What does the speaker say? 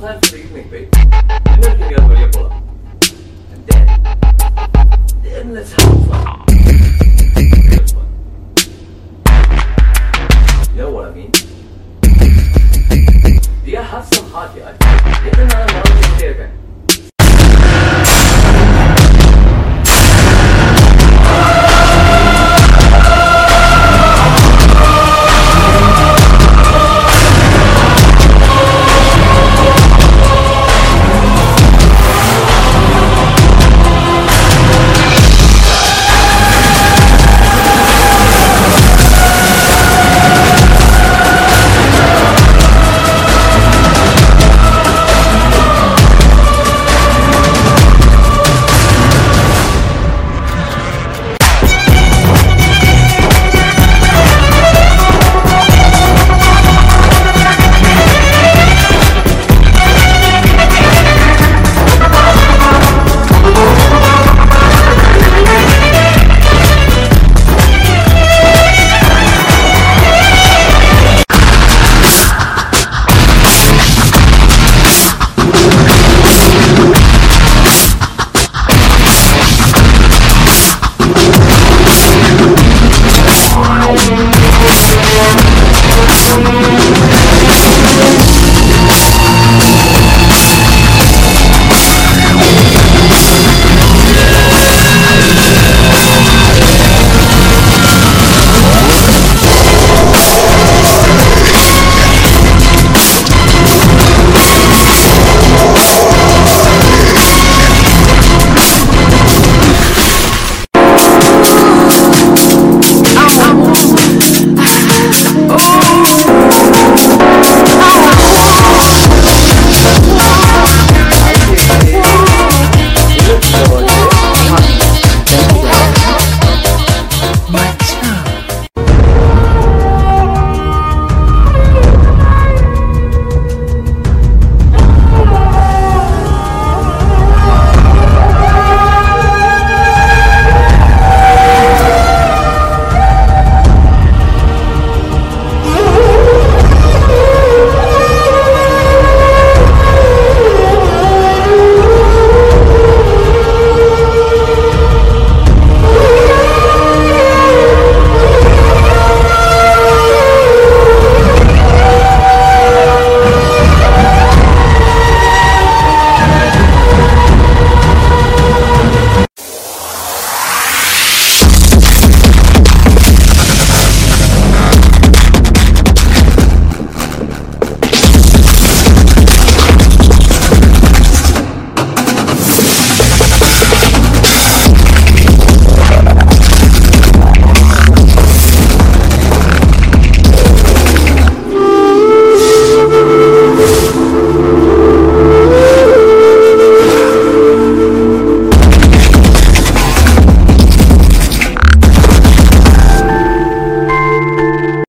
sometime in the evening, babe. Dinner together வெளியே போலாம் and then then let's have fun fun you know what I mean? Yeah have some heart yeah எத்தனை நாள் வாழ்ந்துட்டே இருக்கேன்